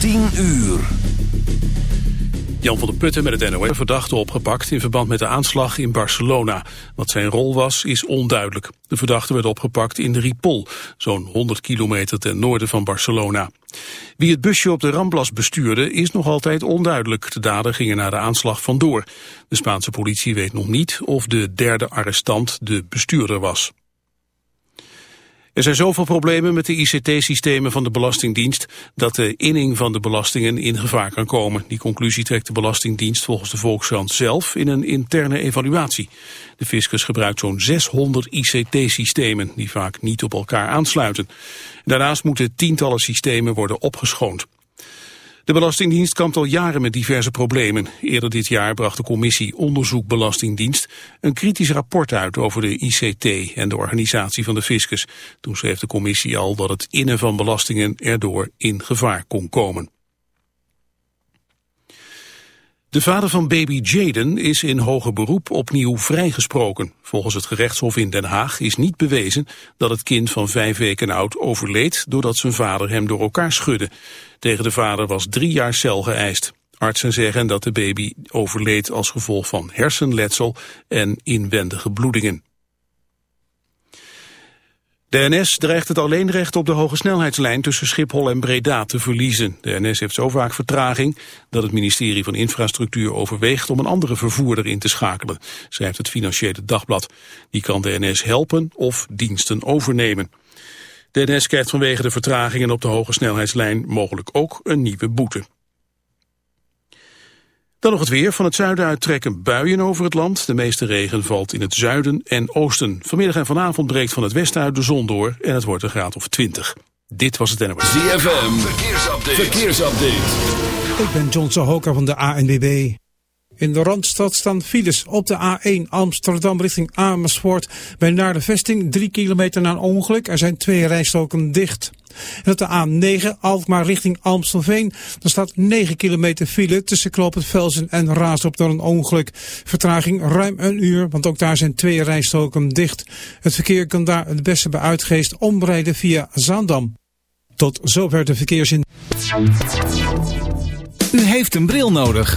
10 uur. Jan van der Putten met het NOS verdachte opgepakt in verband met de aanslag in Barcelona. Wat zijn rol was, is onduidelijk. De verdachte werd opgepakt in de Ripoll, zo'n 100 kilometer ten noorden van Barcelona. Wie het busje op de Ramblas bestuurde is nog altijd onduidelijk. De dader gingen naar de aanslag vandoor. De Spaanse politie weet nog niet of de derde arrestant de bestuurder was. Er zijn zoveel problemen met de ICT-systemen van de Belastingdienst dat de inning van de belastingen in gevaar kan komen. Die conclusie trekt de Belastingdienst volgens de Volkskrant zelf in een interne evaluatie. De fiscus gebruikt zo'n 600 ICT-systemen die vaak niet op elkaar aansluiten. Daarnaast moeten tientallen systemen worden opgeschoond. De Belastingdienst kampt al jaren met diverse problemen. Eerder dit jaar bracht de commissie Onderzoek Belastingdienst een kritisch rapport uit over de ICT en de organisatie van de fiscus. Toen schreef de commissie al dat het innen van belastingen erdoor in gevaar kon komen. De vader van baby Jaden is in hoger beroep opnieuw vrijgesproken. Volgens het gerechtshof in Den Haag is niet bewezen dat het kind van vijf weken oud overleed doordat zijn vader hem door elkaar schudde. Tegen de vader was drie jaar cel geëist. Artsen zeggen dat de baby overleed als gevolg van hersenletsel en inwendige bloedingen. De NS dreigt het alleenrecht op de hoge snelheidslijn tussen Schiphol en Breda te verliezen. De NS heeft zo vaak vertraging dat het ministerie van Infrastructuur overweegt om een andere vervoerder in te schakelen, schrijft het Financiële Dagblad. Die kan de NS helpen of diensten overnemen. De NS krijgt vanwege de vertragingen op de hoge snelheidslijn mogelijk ook een nieuwe boete. Dan nog het weer. Van het zuiden uit trekken buien over het land. De meeste regen valt in het zuiden en oosten. Vanmiddag en vanavond breekt van het westen uit de zon door en het wordt een graad of 20. Dit was het NOS. ZFM, verkeersupdate. verkeersupdate. Ik ben John Sahoka van de ANWB. In de Randstad staan files op de A1 Amsterdam richting Amersfoort. Bij naar de vesting 3 kilometer na een ongeluk. Er zijn twee rijstroken dicht. En op de A9 Alkmaar richting Amstelveen. Dan staat 9 kilometer file tussen Kloopend Velsen en Raasdorp door een ongeluk. Vertraging ruim een uur, want ook daar zijn twee rijstroken dicht. Het verkeer kan daar het beste bij uitgeest omrijden via Zaandam. Tot zover de verkeersin. U heeft een bril nodig.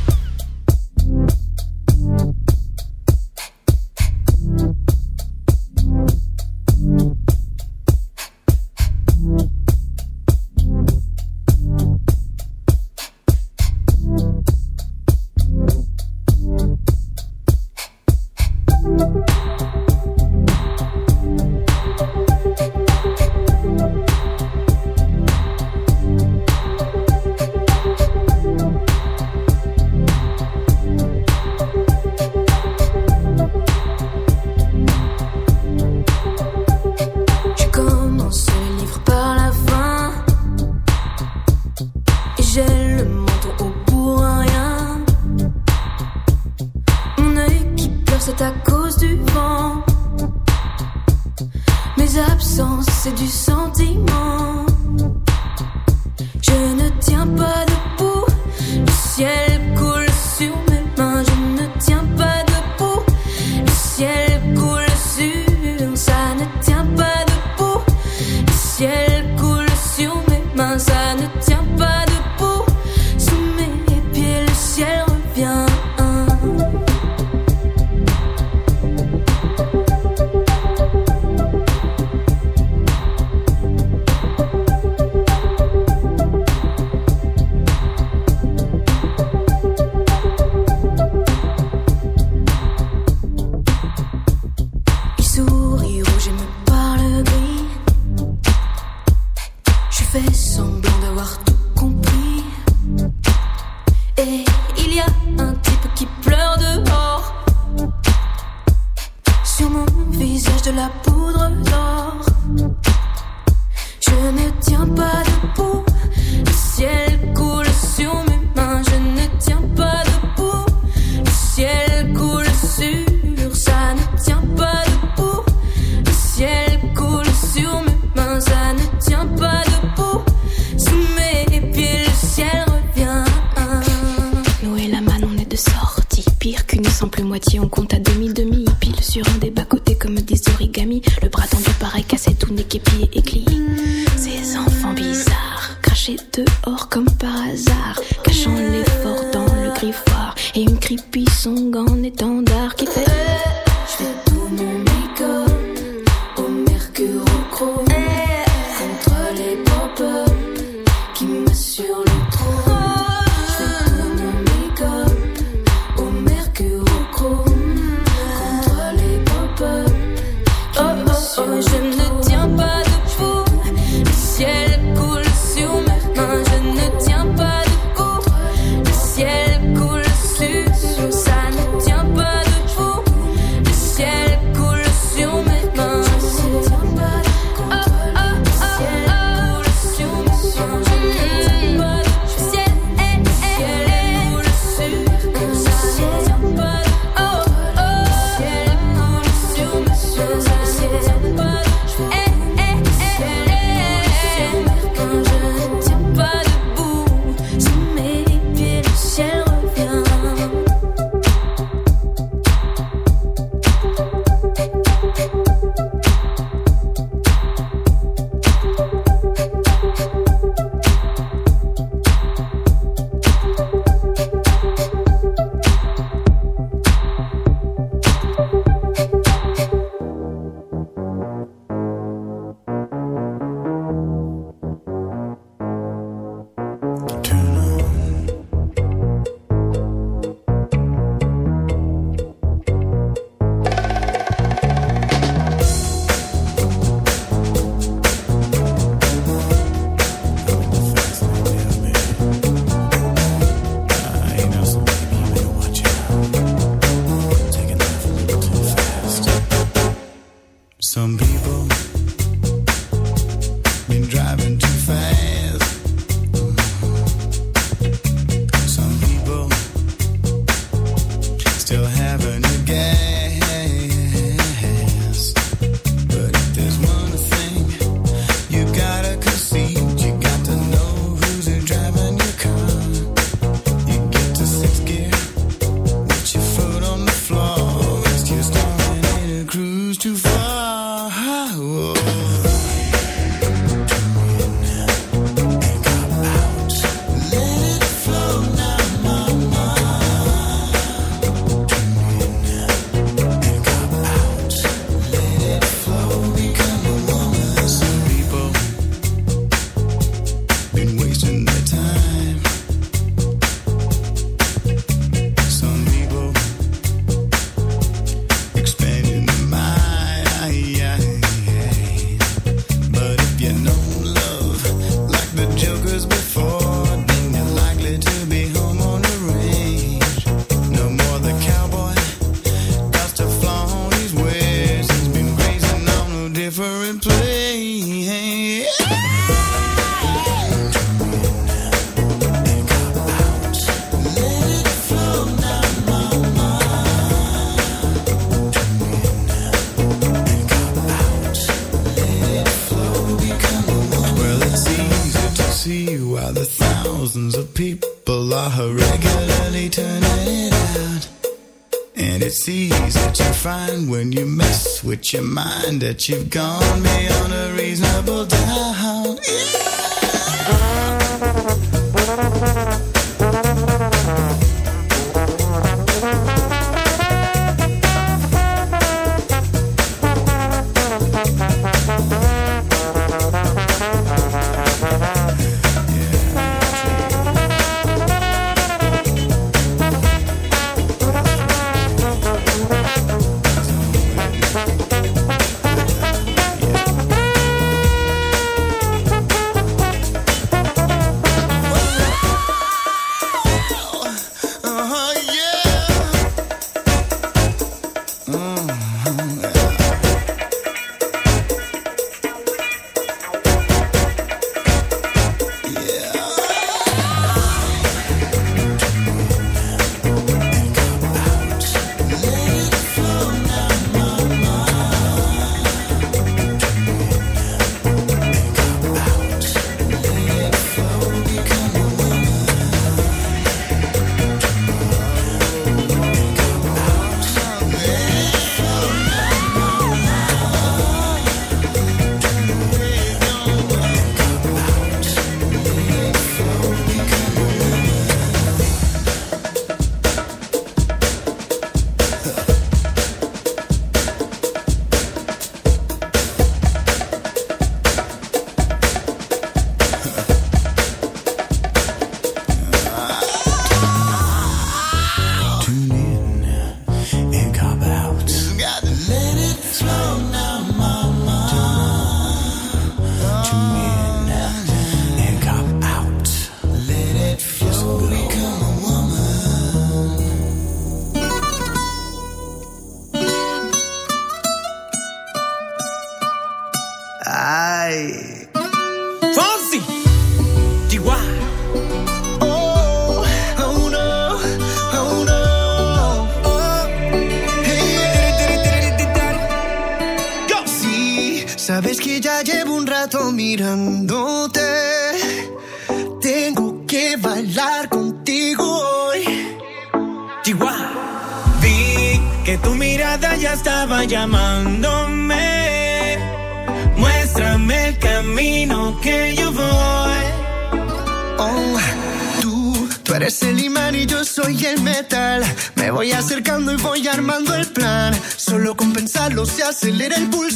your mind that you've gone beyond a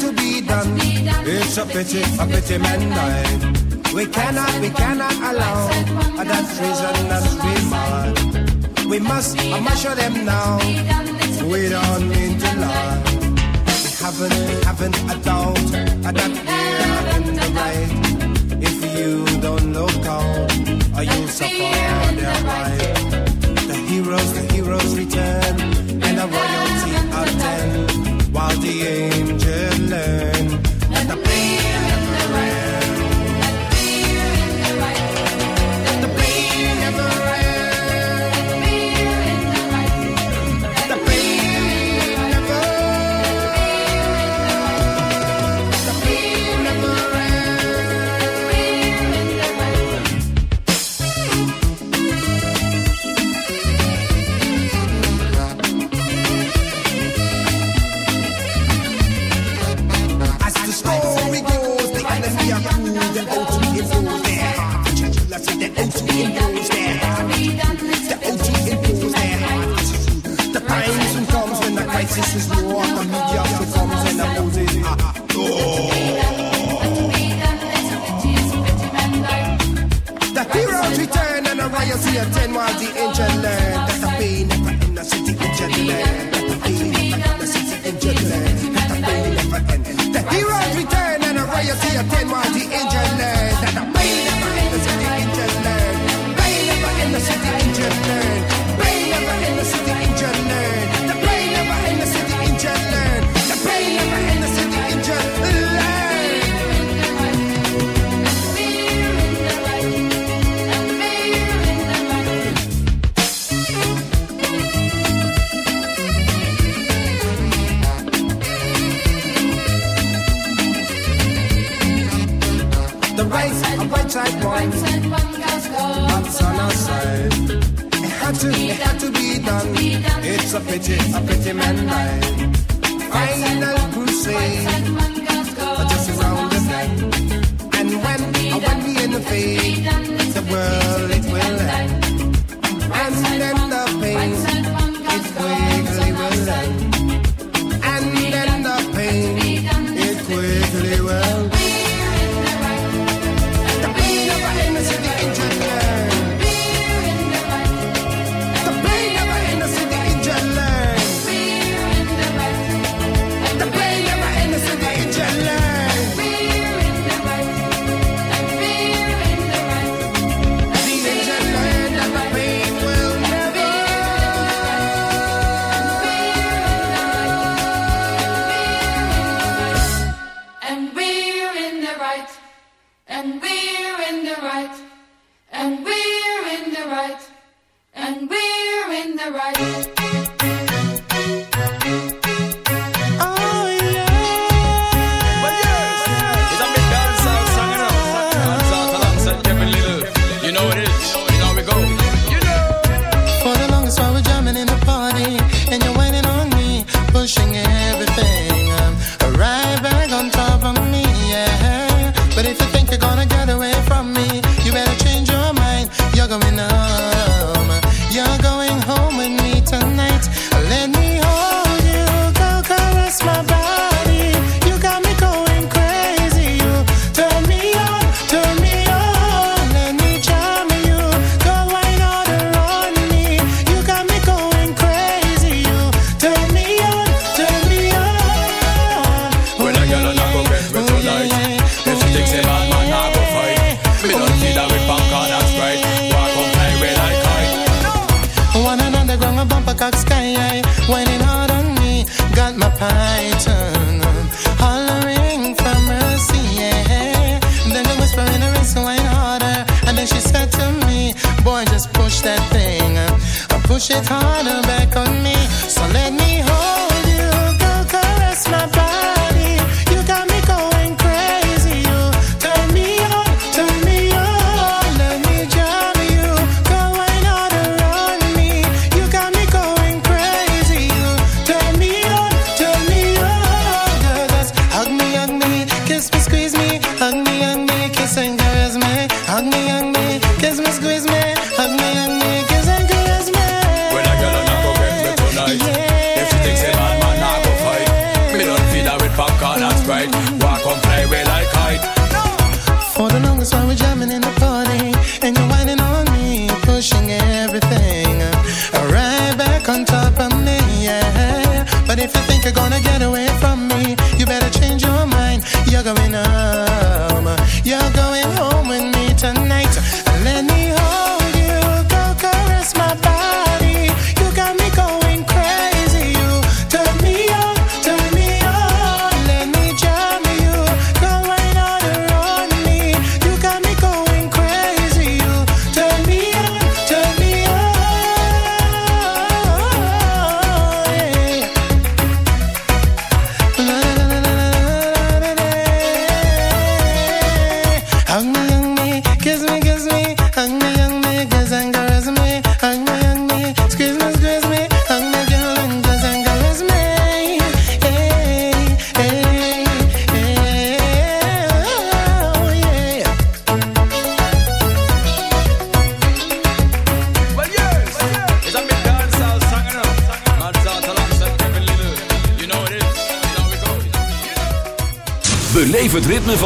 to be done. It's a pity, a pity man died. We cannot, we cannot allow that treason that's free mad. We must, I must show them now. We don't need to lie. We haven't, we haven't a doubt that we are in the right. If you don't look out, or you'll suffer their right. The heroes, the heroes return, and the royalty attend, while the angels. a pity, a pity man life. Final crusade, just around the side, And when, when we in the face, the world it will end. And then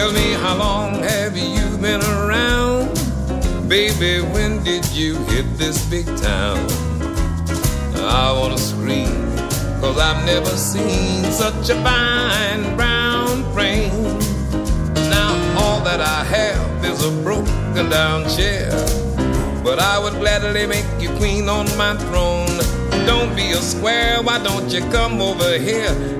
Tell me how long have you been around? Baby, when did you hit this big town? I wanna scream, cause I've never seen such a fine brown frame. Now all that I have is a broken down chair. But I would gladly make you queen on my throne. Don't be a square, why don't you come over here?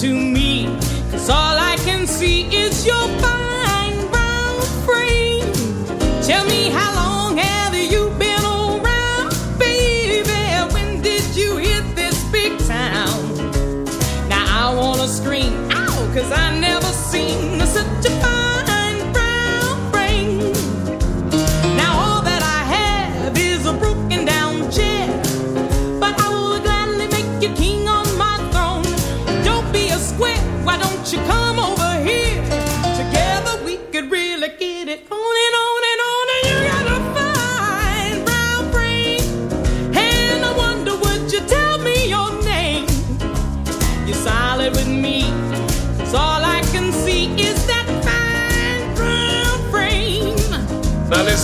To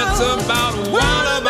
Nuts about, nuts about,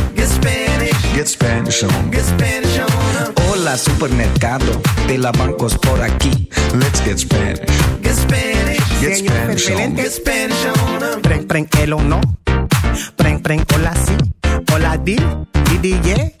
Get Spanish, Get Spanish on. get Spanish on. Hola supermercado de la bancos por aquí. Let's get Spanish. Get Spanish, Get Spanish on. get Spanish on. Preng, preng, el o no. Preng, preng, hola si. Hola di, di, di, yeah.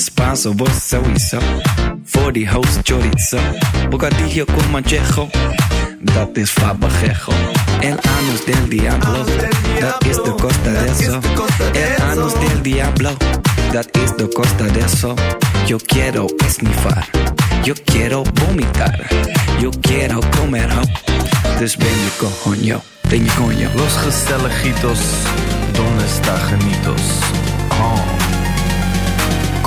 Spanso. Voor die host chorizo. Bocadillo con manchejo. Dat is fabajejo. El anus del diablo. Dat is de costa de eso. El anus del diablo. Dat is de costa de eso. Yo quiero esnifar. Yo quiero vomitar. Yo quiero comer ho. Dus ben je coño. Ben je coño. Los gezelligitos, donde está genitos? Oh.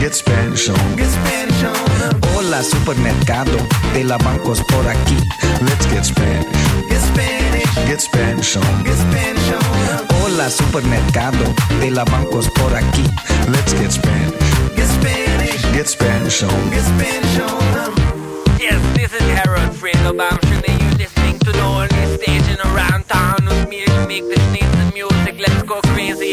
Get Spanish on. get Spanish on. Hola supermercado de la bancos por aquí. Let's get Spanish. Get Spanish, Get Spanish on. get Spanish on. Hola supermercado de la bancos por aquí. Let's get Spanish. Get Spanish, Get Spanish on. get Spanish on. Yes, this is Harold Fredo. I'm sure that you're listening to the only station around town with me to make the sneeze music. Let's go crazy.